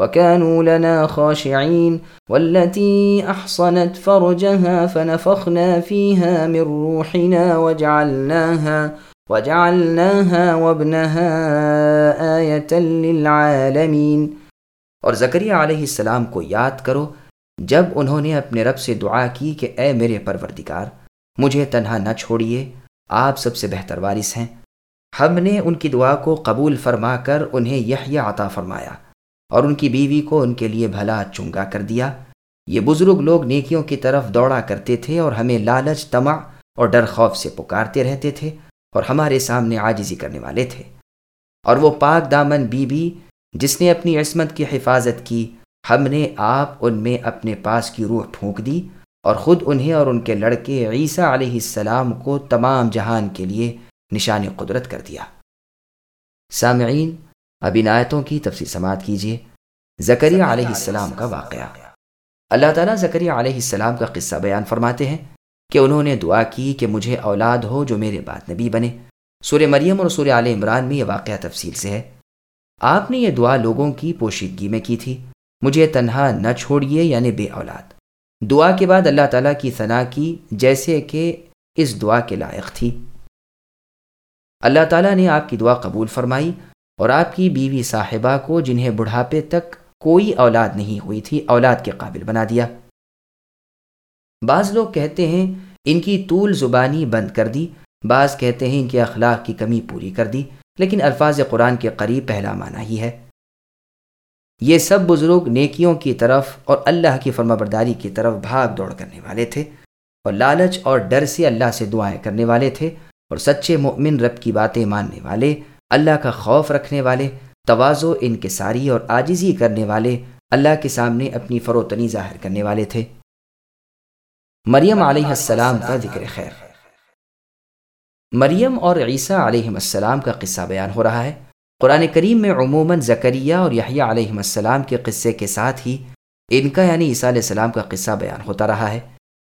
وكانوا لنا خاشعين والتي أحصنت فرجها فنفخنا فيها من روحنا وجعلناها وجعلناها وابنها آية للعالمين اور زکریہ علیہ السلام کو یاد کرو، جب انہوں نے اپنے رب سے دعا کی کہ اے میرے پروردگار، مجھے تنہا نہ چھوڑیے، آپ سب سے بہتر وارث ہیں۔ ہم نے ان کی دعا کو قبول فرما کر انہیں یہ عطا فرمایا۔ اور ان کی بیوی کو ان کے لیے بھلا چنگا کر دیا۔ یہ بزرگ لوگ نیکیوں کی طرف دوڑا کرتے تھے اور ہمیں لالچ تمع اور ڈر خوف سے پکارتے رہتے تھے اور ہمارے سامنے عاجزی کرنے والے تھے۔ اور وہ پاک دامن بی بی جس نے اپنی عصمت کی حفاظت کی، ہم نے آپ ان میں اپنے پاس کی روح پھونک دی اور خود انہیں اور ان کے لڑکے عیسیٰ علیہ السلام کو تمام جہان کے لیے نشان قدرت کر دیا۔ سامعین، اب ان آیتوں کی تفصیل سماعت کیجیے۔ زکریہ علیہ السلام کا واقعہ۔ اللہ تعالیٰ زکریہ علیہ السلام کا قصہ بیان فرماتے ہیں کہ انہوں نے دعا کی کہ مجھے اولاد ہو جو میرے بعد نبی بنے۔ سورہ مریم اور سورہ عال عمران میں یہ واقعہ تفصیل سے ہے۔ آپ نے یہ دعا لوگوں کی پوشیدگی میں کی تھی۔ مجھے تنہا نہ چھوڑیے یعنی بے اولاد۔ دعا کے بعد اللہ تعالیٰ کی ثنا کی جیسے کہ اس دعا کے لائق تھی۔ اللہ تعالیٰ نے آپ کی دعا قبول فرمائی اور آپ کی بیوی صاحبہ کو جنہیں بڑھاپے تک کوئی اولاد نہیں ہوئی تھی، اولاد کے قابل بنا دیا۔ بعض لوگ کہتے ہیں ان کی طول زبانی بند کر دی، بعض کہتے ہیں ان کے اخلاق کی کمی پوری کر دی، لیکن الفاظ قرآن کے قریب پہلا معنی ہی ہے۔ یہ سب بزرگ نیکیوں کی طرف اور اللہ کی فرما برداری کی طرف بھاگ دوڑ کرنے والے تھے اور لالچ اور ڈر سے اللہ سے دعائیں کرنے والے تھے اور سچے مؤمن رب کی باتیں ماننے والے، اللہ کا خوف رکھنے والے توازو انکساری اور آجزی کرنے والے اللہ کے سامنے اپنی فروتنی ظاہر کرنے والے تھے۔ مریم علیہ السلام کا ذکر خیر۔ مریم اور عیسیٰ علیہ السلام کا قصہ بیان ہو رہا ہے۔ قرآن کریم میں عموماً زکریہ اور یحییٰ علیہ السلام کے قصے کے ساتھ ہی ان کا یعنی عیسیٰ علیہ السلام کا قصہ بیان ہوتا رہا ہے۔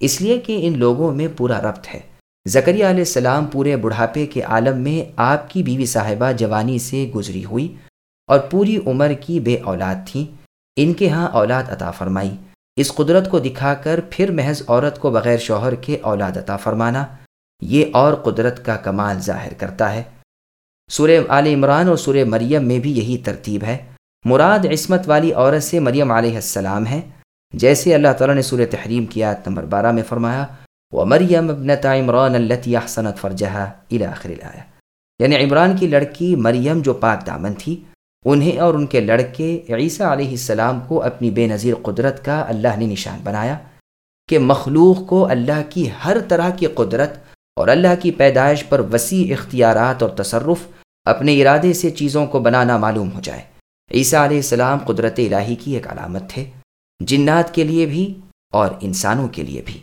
اس لیے کہ ان لوگوں میں پورا ربط ہے۔ زکریہ علیہ السلام پورے بڑھاپے کے عالم میں آپ کی بیوی صاحبہ جوانی سے گزری ہوئی۔ اور پوری عمر کی بے اولاد تھیں۔ ان کے ہاں اولاد عطا فرمائی۔ اس قدرت کو دکھا کر پھر محض عورت کو بغیر شوہر کے اولاد عطا فرمانا، یہ اور قدرت کا کمال ظاہر کرتا ہے۔ سورہ عال عمران اور سورہ مریم میں بھی یہی ترتیب ہے۔ مراد عصمت والی عورت سے مریم علیہ السلام ہے۔ جیسے اللہ تعالیٰ نے سورہ تحریم کی آیت نمبر بارہ میں فرمایا وہ مریم ابنت عمران التی احسنت فرجہ الاخر الآیہ یعنی عمران کی لڑکی مریم جو پاک دامن تھی انہیں اور ان کے لڑکے عیسیٰ علیہ السلام کو اپنی بے نظیر قدرت کا اللہ نے نشان بنایا کہ مخلوق کو اللہ کی ہر طرح کی قدرت اور اللہ کی پیدائش پر وسیع اختیارات اور تصرف اپنے ارادے سے چیزوں کو بنانا معلوم ہو جائے۔ عیسیٰ علیہ السلام قدرت الہی کی ایک علامت تھے، جنات کے لیے بھی اور انسانوں کے لیے بھی۔